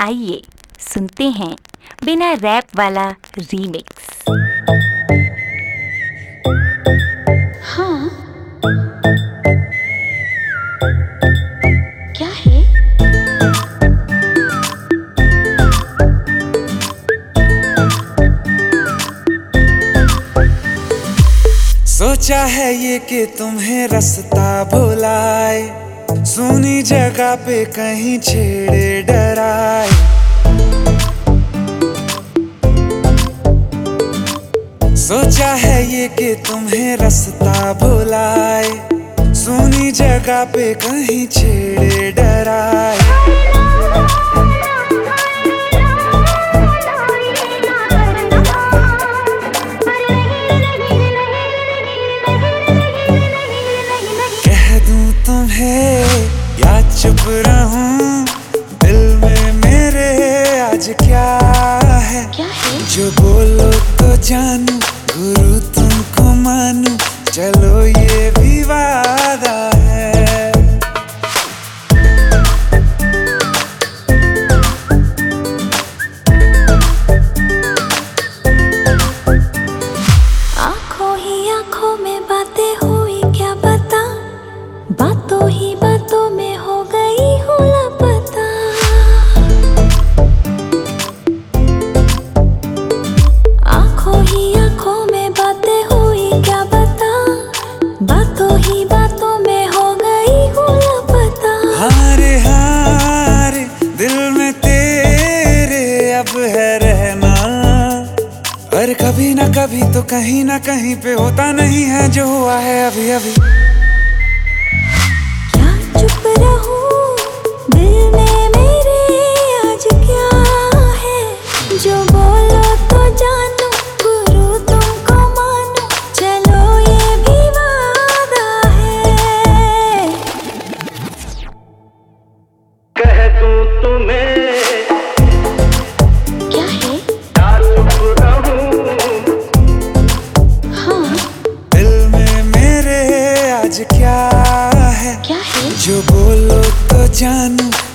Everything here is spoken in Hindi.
आइए सुनते हैं बिना रैप वाला रीमिक्स हाँ। क्या है? सोचा है ये कि तुम्हें रास्ता भुलाए। सुनी जगह पे कहीं छेड़े डराए। सोचा है ये कि तुम्हें रास्ता भुलाए। सुनी जगह पे कहीं छेड़े डराए। तुम्हें या चुप रहूँ दिल में मेरे आज क्या है? क्या है? जो बोलो तो जानू गुरु तुमको मानू चलो ये भी वादा है। आँखों ही आँखों में बातें हुई क्या बता बातों बातों तेरे है रहना। और कभी ना कभी तो कहीं ना कहीं पे होता नहीं है जो हुआ है अभी अभी। क्या चुप दिल में मेरे आज क्या है? जो बोलो तो जानू क्या है? क्या है? जो बोलो तो जानू।